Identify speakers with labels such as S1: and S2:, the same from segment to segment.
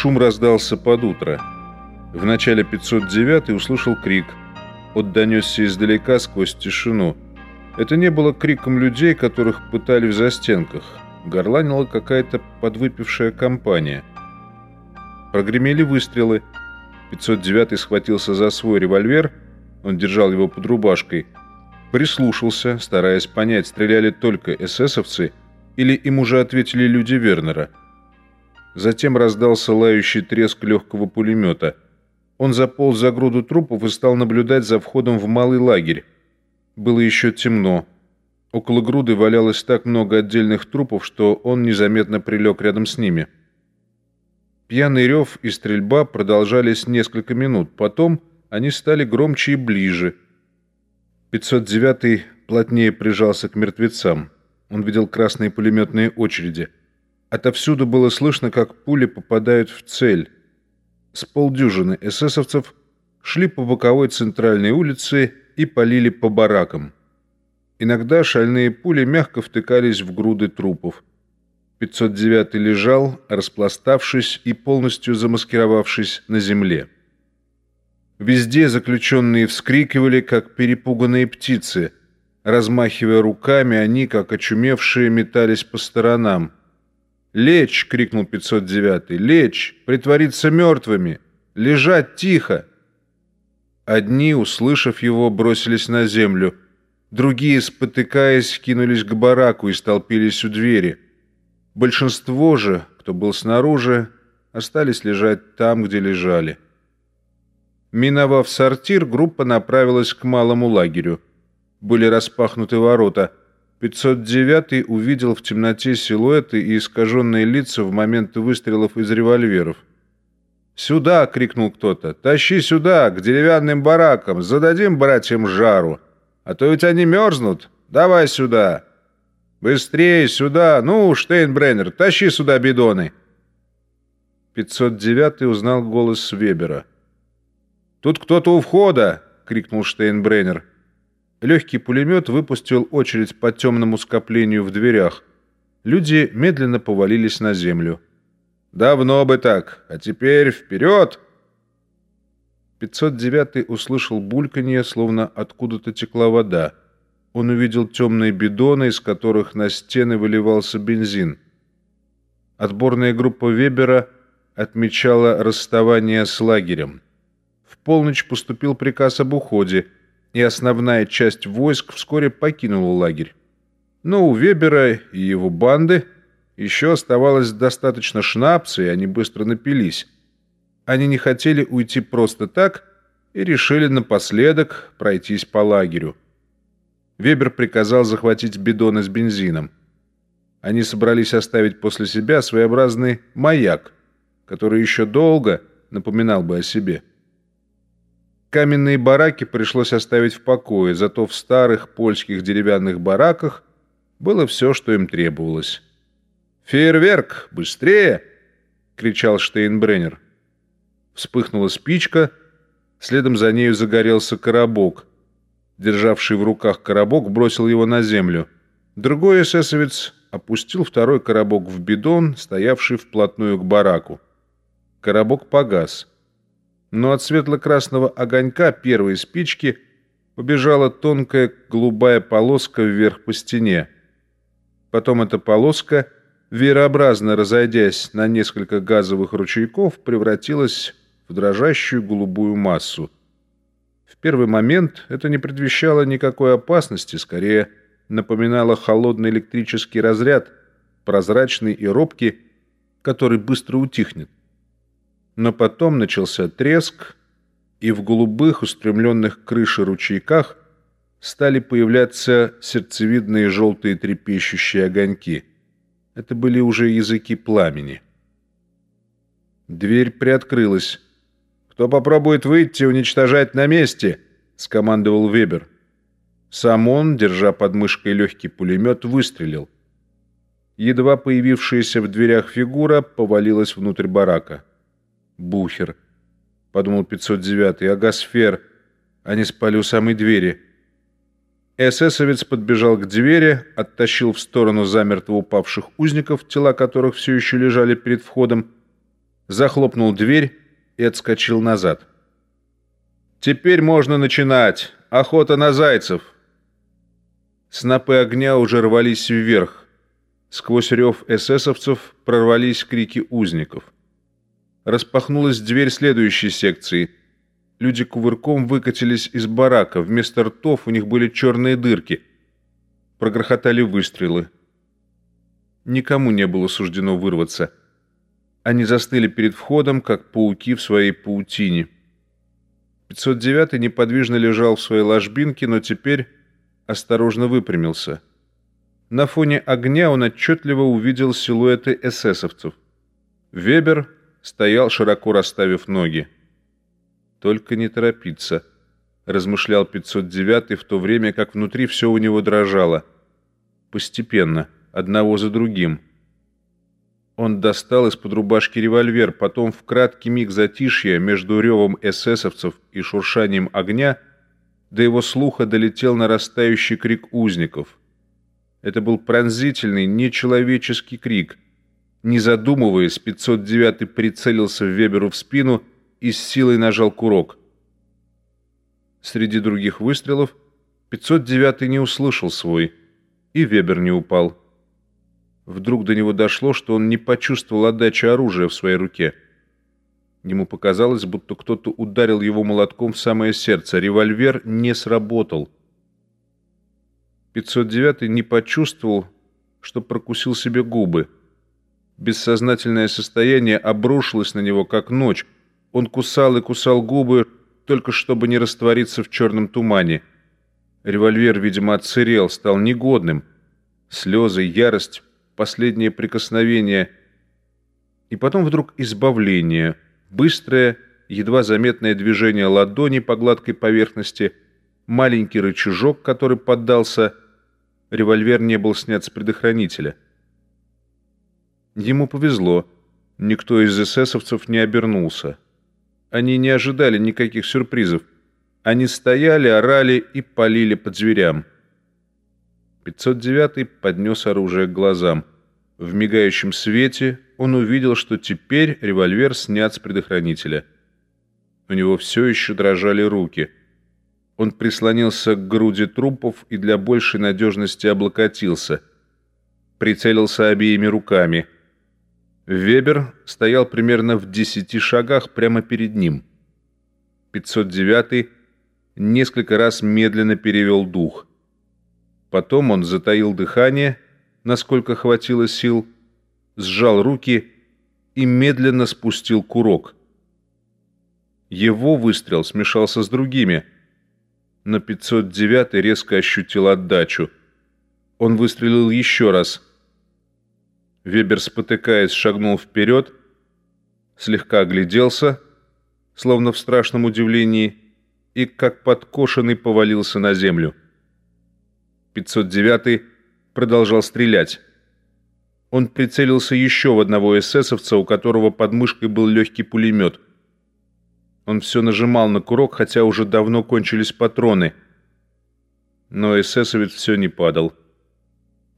S1: Шум раздался под утро. В начале 509 услышал крик. Он донесся издалека сквозь тишину. Это не было криком людей, которых пытали в застенках. Горланила какая-то подвыпившая компания. Прогремели выстрелы. 509 схватился за свой револьвер. Он держал его под рубашкой. Прислушался, стараясь понять, стреляли только эсэсовцы или им уже ответили люди Вернера. Затем раздался лающий треск легкого пулемета. Он заполз за груду трупов и стал наблюдать за входом в малый лагерь. Было еще темно. Около груды валялось так много отдельных трупов, что он незаметно прилег рядом с ними. Пьяный рев и стрельба продолжались несколько минут. Потом они стали громче и ближе. 509-й плотнее прижался к мертвецам. Он видел красные пулеметные очереди – Отовсюду было слышно, как пули попадают в цель. С полдюжины эсэсовцев шли по боковой центральной улице и полили по баракам. Иногда шальные пули мягко втыкались в груды трупов. 509 лежал, распластавшись и полностью замаскировавшись на земле. Везде заключенные вскрикивали, как перепуганные птицы. Размахивая руками, они, как очумевшие, метались по сторонам – «Лечь!» — крикнул 509-й. «Лечь! Притвориться мертвыми! Лежать тихо!» Одни, услышав его, бросились на землю. Другие, спотыкаясь, кинулись к бараку и столпились у двери. Большинство же, кто был снаружи, остались лежать там, где лежали. Миновав сортир, группа направилась к малому лагерю. Были распахнуты ворота — 509 увидел в темноте силуэты и искаженные лица в момент выстрелов из револьверов. «Сюда!» — крикнул кто-то. «Тащи сюда, к деревянным баракам! Зададим братьям жару! А то ведь они мерзнут! Давай сюда!» «Быстрее сюда! Ну, Штейнбреннер, тащи сюда бидоны!» 509 узнал голос Вебера. «Тут кто-то у входа!» — крикнул Штейнбреннер. Легкий пулемет выпустил очередь по темному скоплению в дверях. Люди медленно повалились на землю. «Давно бы так, а теперь вперед!» 509 услышал бульканье, словно откуда-то текла вода. Он увидел темные бидоны, из которых на стены выливался бензин. Отборная группа Вебера отмечала расставание с лагерем. В полночь поступил приказ об уходе – и основная часть войск вскоре покинула лагерь. Но у Вебера и его банды еще оставалось достаточно шнапса, и они быстро напились. Они не хотели уйти просто так и решили напоследок пройтись по лагерю. Вебер приказал захватить бидоны с бензином. Они собрались оставить после себя своеобразный маяк, который еще долго напоминал бы о себе. Каменные бараки пришлось оставить в покое, зато в старых польских деревянных бараках было все, что им требовалось. «Фейерверк! Быстрее!» — кричал Штейнбреннер. Вспыхнула спичка, следом за нею загорелся коробок. Державший в руках коробок бросил его на землю. Другой эсэсовец опустил второй коробок в бидон, стоявший вплотную к бараку. Коробок погас но от светло-красного огонька первой спички побежала тонкая голубая полоска вверх по стене. Потом эта полоска, верообразно разойдясь на несколько газовых ручейков, превратилась в дрожащую голубую массу. В первый момент это не предвещало никакой опасности, скорее напоминало холодный электрический разряд, прозрачный и робкий, который быстро утихнет но потом начался треск, и в голубых, устремленных к крыше ручейках стали появляться сердцевидные желтые трепещущие огоньки. Это были уже языки пламени. Дверь приоткрылась. «Кто попробует выйти, уничтожать на месте!» — скомандовал Вебер. Сам он, держа под мышкой легкий пулемет, выстрелил. Едва появившаяся в дверях фигура повалилась внутрь барака. Бухер. Подумал 509-й. Агасфер. Они спали у самой двери. Эсэсовец подбежал к двери, оттащил в сторону замертво упавших узников, тела которых все еще лежали перед входом. захлопнул дверь и отскочил назад. «Теперь можно начинать! Охота на зайцев!» Снопы огня уже рвались вверх. Сквозь рев эсэсовцев прорвались крики узников. Распахнулась дверь следующей секции. Люди кувырком выкатились из барака. Вместо ртов у них были черные дырки. Прогрохотали выстрелы. Никому не было суждено вырваться. Они застыли перед входом, как пауки в своей паутине. 509 неподвижно лежал в своей ложбинке, но теперь осторожно выпрямился. На фоне огня он отчетливо увидел силуэты эсэсовцев. Вебер стоял, широко расставив ноги. «Только не торопиться», — размышлял 509 в то время, как внутри все у него дрожало. Постепенно, одного за другим. Он достал из-под рубашки револьвер, потом в краткий миг затишья между ревом эсэсовцев и шуршанием огня до его слуха долетел нарастающий крик узников. Это был пронзительный, нечеловеческий крик. Не задумываясь, 509-й прицелился в Веберу в спину и с силой нажал курок. Среди других выстрелов 509-й не услышал свой, и Вебер не упал. Вдруг до него дошло, что он не почувствовал отдачи оружия в своей руке. Ему показалось, будто кто-то ударил его молотком в самое сердце. Револьвер не сработал. 509 не почувствовал, что прокусил себе губы. Бессознательное состояние обрушилось на него, как ночь. Он кусал и кусал губы, только чтобы не раствориться в черном тумане. Револьвер, видимо, отсырел, стал негодным. Слезы, ярость, последнее прикосновение. И потом вдруг избавление. Быстрое, едва заметное движение ладони по гладкой поверхности – маленький рычажок, который поддался. Револьвер не был снят с предохранителя. Ему повезло. Никто из эсэсовцев не обернулся. Они не ожидали никаких сюрпризов. Они стояли, орали и полили под зверям. 509-й поднес оружие к глазам. В мигающем свете он увидел, что теперь револьвер снят с предохранителя. У него все еще дрожали руки – он прислонился к груди трупов и для большей надежности облокотился. Прицелился обеими руками. Вебер стоял примерно в десяти шагах прямо перед ним. 509 несколько раз медленно перевел дух. Потом он затаил дыхание, насколько хватило сил, сжал руки и медленно спустил курок. Его выстрел смешался с другими — но 509 резко ощутил отдачу. Он выстрелил еще раз. Вебер, спотыкаясь, шагнул вперед, слегка огляделся, словно в страшном удивлении, и, как подкошенный, повалился на землю. 509 продолжал стрелять. Он прицелился еще в одного эсэсовца, у которого под мышкой был легкий пулемет – он все нажимал на курок, хотя уже давно кончились патроны. Но эсэсовец все не падал.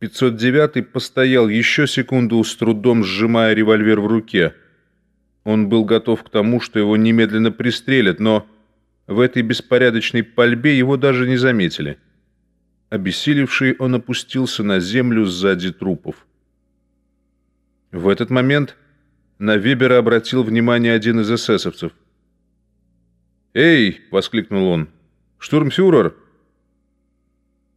S1: 509-й постоял еще секунду, с трудом сжимая револьвер в руке. Он был готов к тому, что его немедленно пристрелят, но в этой беспорядочной пальбе его даже не заметили. Обессилевший, он опустился на землю сзади трупов. В этот момент на Вебера обратил внимание один из эсэсовцев – «Эй!» — воскликнул он. «Штурмфюрер!»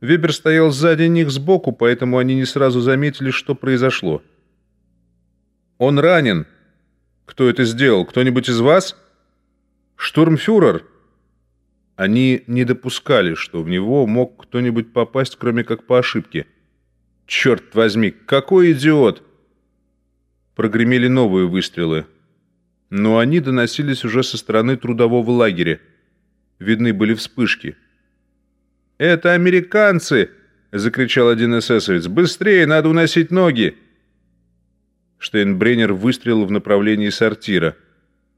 S1: Вебер стоял сзади них сбоку, поэтому они не сразу заметили, что произошло. «Он ранен!» «Кто это сделал? Кто-нибудь из вас?» «Штурмфюрер!» Они не допускали, что в него мог кто-нибудь попасть, кроме как по ошибке. «Черт возьми, какой идиот!» Прогремели новые выстрелы но они доносились уже со стороны трудового лагеря. Видны были вспышки. «Это американцы!» — закричал один эсэсовец. «Быстрее, надо уносить ноги!» Штейнбреннер выстрелил в направлении сортира.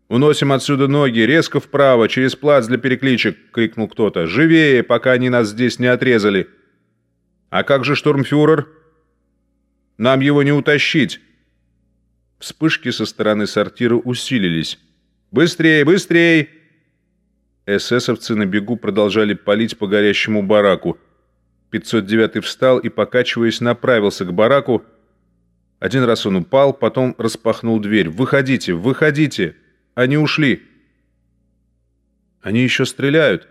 S1: «Уносим отсюда ноги, резко вправо, через плац для перекличек!» — крикнул кто-то. «Живее, пока они нас здесь не отрезали!» «А как же штурмфюрер?» «Нам его не утащить!» Вспышки со стороны сортира усилились. «Быстрей, быстрей!» Эсэсовцы на бегу продолжали палить по горящему бараку. 509 встал и, покачиваясь, направился к бараку. Один раз он упал, потом распахнул дверь. «Выходите, выходите! Они ушли!» «Они еще стреляют!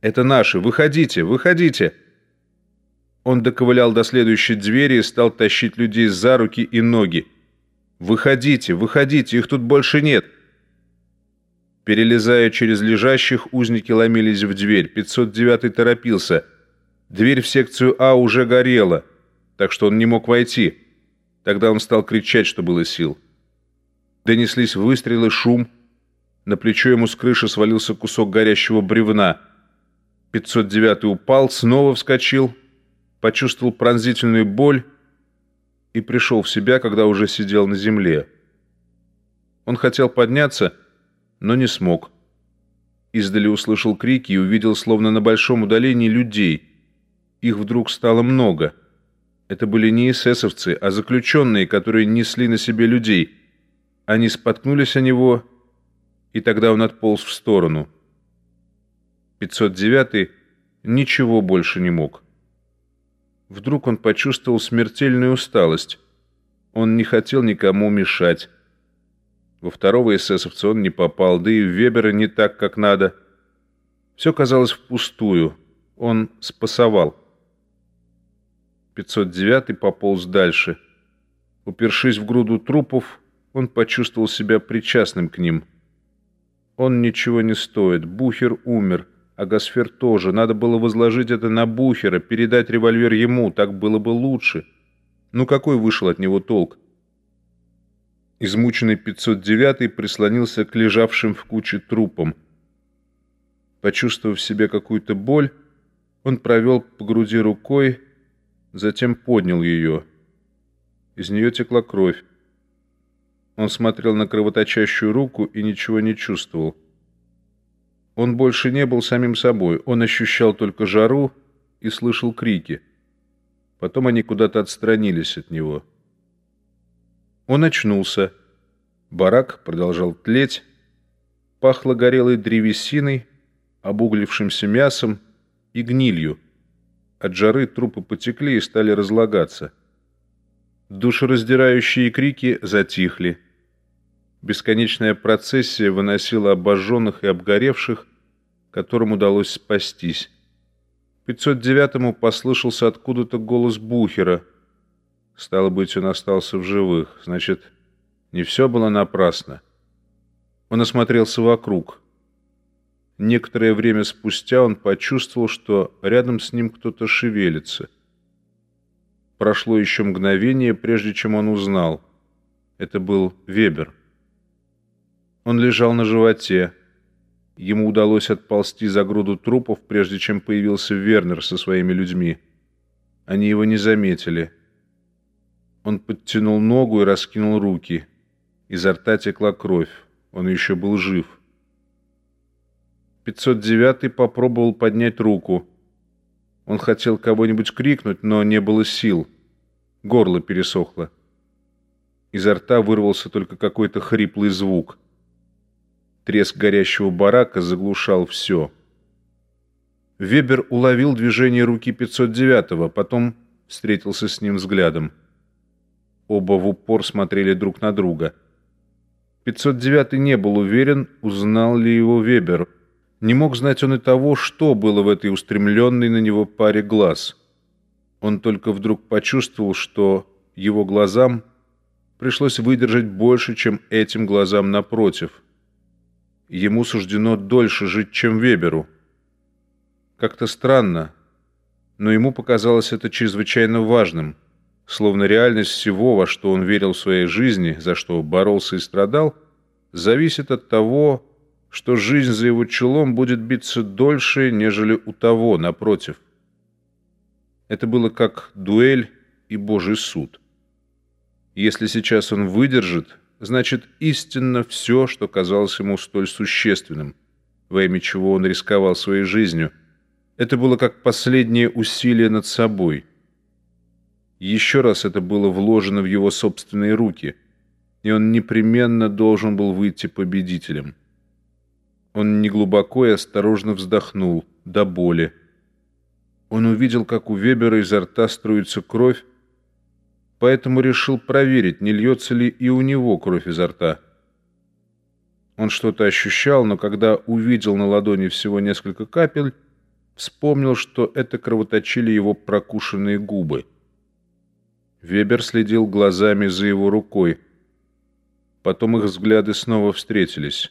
S1: Это наши! Выходите, выходите!» Он доковылял до следующей двери и стал тащить людей за руки и ноги. «Выходите, выходите, их тут больше нет!» Перелезая через лежащих, узники ломились в дверь. 509-й торопился. Дверь в секцию А уже горела, так что он не мог войти. Тогда он стал кричать, что было сил. Донеслись выстрелы, шум. На плечо ему с крыши свалился кусок горящего бревна. 509-й упал, снова вскочил, почувствовал пронзительную боль и пришел в себя, когда уже сидел на земле. Он хотел подняться, но не смог. Издали услышал крики и увидел, словно на большом удалении, людей. Их вдруг стало много. Это были не эсэсовцы, а заключенные, которые несли на себе людей. Они споткнулись о него, и тогда он отполз в сторону. 509 ничего больше не мог. Вдруг он почувствовал смертельную усталость. Он не хотел никому мешать. Во второго эсэсовца он не попал, да и в Вебера не так, как надо. Все казалось впустую. Он спасовал. 509 пополз дальше. Упершись в груду трупов, он почувствовал себя причастным к ним. Он ничего не стоит. Бухер умер. А Гасфер тоже. Надо было возложить это на Бухера, передать револьвер ему. Так было бы лучше. Ну какой вышел от него толк? Измученный 509-й прислонился к лежавшим в куче трупам. Почувствовав в себе какую-то боль, он провел по груди рукой, затем поднял ее. Из нее текла кровь. Он смотрел на кровоточащую руку и ничего не чувствовал. Он больше не был самим собой, он ощущал только жару и слышал крики. Потом они куда-то отстранились от него. Он очнулся. Барак продолжал тлеть. Пахло горелой древесиной, обуглившимся мясом и гнилью. От жары трупы потекли и стали разлагаться. Душераздирающие крики затихли. Бесконечная процессия выносила обожженных и обгоревших, которым удалось спастись. 509-му послышался откуда-то голос Бухера. Стало быть, он остался в живых. Значит, не все было напрасно. Он осмотрелся вокруг. Некоторое время спустя он почувствовал, что рядом с ним кто-то шевелится. Прошло еще мгновение, прежде чем он узнал. Это был Вебер. Он лежал на животе. Ему удалось отползти за груду трупов, прежде чем появился Вернер со своими людьми. Они его не заметили. Он подтянул ногу и раскинул руки. Изо рта текла кровь. Он еще был жив. 509-й попробовал поднять руку. Он хотел кого-нибудь крикнуть, но не было сил. Горло пересохло. Изо рта вырвался только какой-то хриплый звук. Треск горящего барака заглушал все. Вебер уловил движение руки 509-го, потом встретился с ним взглядом. Оба в упор смотрели друг на друга. 509-й не был уверен, узнал ли его Вебер. Не мог знать он и того, что было в этой устремленной на него паре глаз. Он только вдруг почувствовал, что его глазам пришлось выдержать больше, чем этим глазам напротив – ему суждено дольше жить, чем Веберу. Как-то странно, но ему показалось это чрезвычайно важным, словно реальность всего, во что он верил в своей жизни, за что боролся и страдал, зависит от того, что жизнь за его челом будет биться дольше, нежели у того, напротив. Это было как дуэль и Божий суд. Если сейчас он выдержит, значит истинно все, что казалось ему столь существенным, во имя чего он рисковал своей жизнью. Это было как последнее усилие над собой. Еще раз это было вложено в его собственные руки. и он непременно должен был выйти победителем. Он неглубоко и осторожно вздохнул, до боли. Он увидел, как у Вебера изо рта струится кровь, поэтому решил проверить, не льется ли и у него кровь изо рта. Он что-то ощущал, но когда увидел на ладони всего несколько капель, вспомнил, что это кровоточили его прокушенные губы. Вебер следил глазами за его рукой. Потом их взгляды снова встретились.